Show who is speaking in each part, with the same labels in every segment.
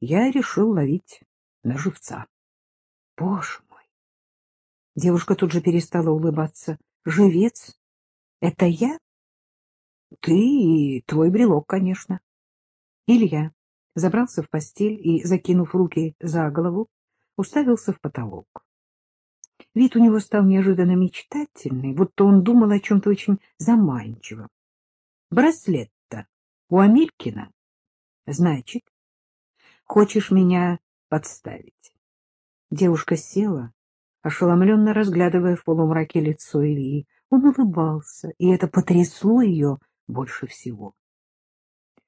Speaker 1: я решил ловить на живца. Боже мой! Девушка тут же перестала улыбаться. Живец? Это я? Ты и твой брелок, конечно. Илья забрался в постель и, закинув руки за голову, уставился в потолок. Вид у него стал неожиданно мечтательный, будто он думал о чем-то очень заманчивом. Браслет-то у Амелькина. Значит, хочешь меня подставить? Девушка села, ошеломленно разглядывая в полумраке лицо Ильи. Он улыбался, и это потрясло ее больше всего.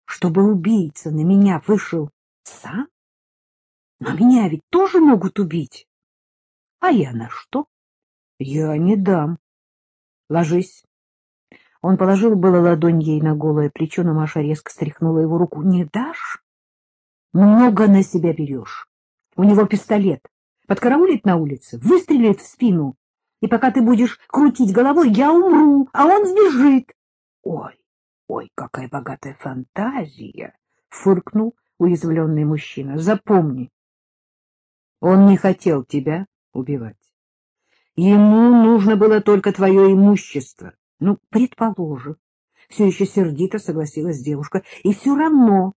Speaker 1: Чтобы убийца на меня вышел сам? Но меня ведь тоже могут убить. А я на что? Я не дам. Ложись. Он положил было ладонь ей на голое плечо, но Маша резко стряхнула его руку. Не дашь? Много на себя берешь. У него пистолет. Подкараулит на улице, выстрелит в спину. И пока ты будешь крутить головой, я умру, а он сбежит. Ой, ой, какая богатая фантазия! Фыркнул уязвленный мужчина. Запомни, он не хотел тебя убивать. Ему нужно было только твое имущество. Ну, предположим. Все еще сердито согласилась девушка. И все равно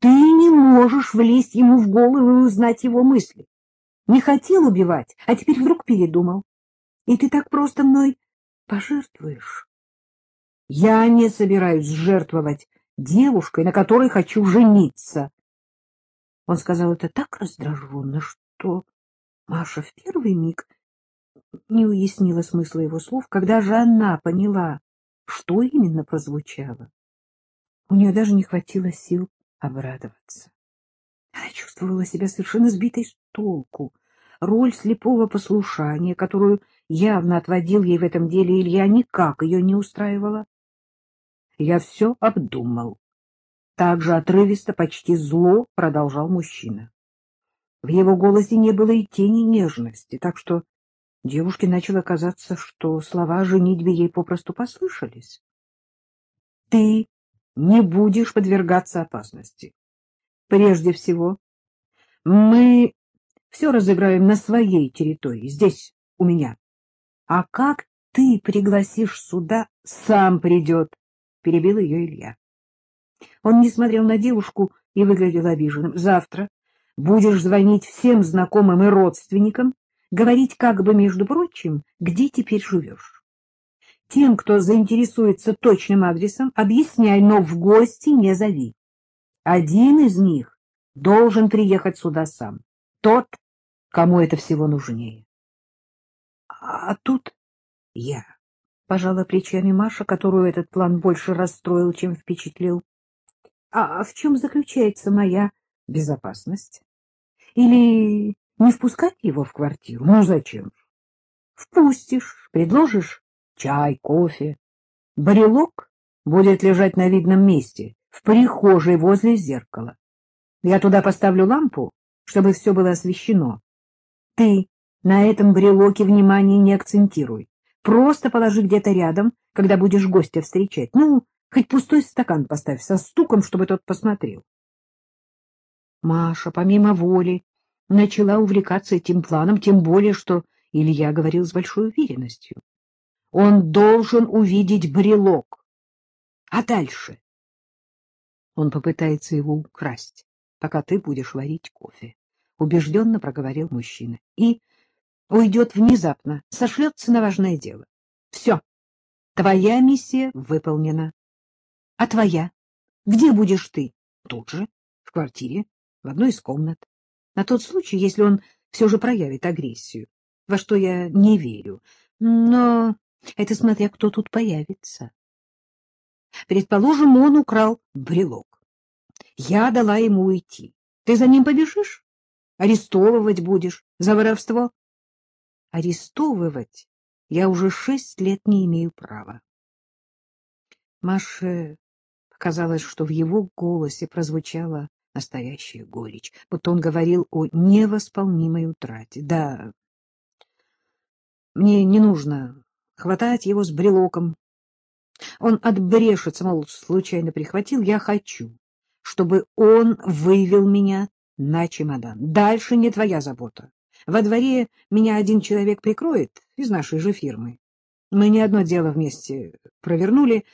Speaker 1: ты не можешь влезть ему в голову и узнать его мысли. Не хотел убивать, а теперь вдруг передумал. И ты так просто мной пожертвуешь. Я не собираюсь жертвовать девушкой, на которой хочу жениться. Он сказал это так раздраженно, что Маша в первый миг не уяснила смысла его слов, когда же она поняла, что именно прозвучало. У нее даже не хватило сил обрадоваться. Она чувствовала себя совершенно сбитой с толку. Роль слепого послушания, которую явно отводил ей в этом деле Илья, никак ее не устраивала. Я все обдумал. Так же отрывисто, почти зло продолжал мужчина. В его голосе не было и тени нежности, так что девушке начало казаться, что слова о женитьбе ей попросту послышались. — Ты не будешь подвергаться опасности. Прежде всего, мы все разыграем на своей территории, здесь, у меня. А как ты пригласишь сюда, сам придет, — перебил ее Илья. Он не смотрел на девушку и выглядел обиженным. Завтра будешь звонить всем знакомым и родственникам, говорить как бы, между прочим, где теперь живешь. Тем, кто заинтересуется точным адресом, объясняй, но в гости не зови. Один из них должен приехать сюда сам. Тот, кому это всего нужнее. А тут я, пожала плечами Маша, которую этот план больше расстроил, чем впечатлил. А в чем заключается моя безопасность? Или не впускать его в квартиру? Ну, зачем? Впустишь, предложишь чай, кофе. Барелок будет лежать на видном месте, в прихожей возле зеркала. Я туда поставлю лампу, чтобы все было освещено. Ты на этом брелоке внимания не акцентируй. Просто положи где-то рядом, когда будешь гостя встречать. Ну, хоть пустой стакан поставь со стуком, чтобы тот посмотрел. Маша, помимо воли, начала увлекаться этим планом, тем более, что Илья говорил с большой уверенностью. Он должен увидеть брелок. А дальше? Он попытается его украсть, пока ты будешь варить кофе, — убежденно проговорил мужчина. И уйдет внезапно, сошлется на важное дело. Все, твоя миссия выполнена. А твоя? Где будешь ты? Тут же, в квартире, в одной из комнат. На тот случай, если он все же проявит агрессию, во что я не верю. Но это смотря кто тут появится. Предположим, он украл брелок. Я дала ему уйти. Ты за ним побежишь? Арестовывать будешь за воровство? Арестовывать я уже шесть лет не имею права. Маше показалось, что в его голосе прозвучала настоящая горечь, будто он говорил о невосполнимой утрате. Да, мне не нужно хватать его с брелоком. Он отбрешется, мол, случайно прихватил. Я хочу, чтобы он вывел меня на чемодан. Дальше не твоя забота. Во дворе меня один человек прикроет из нашей же фирмы. Мы не одно дело вместе провернули.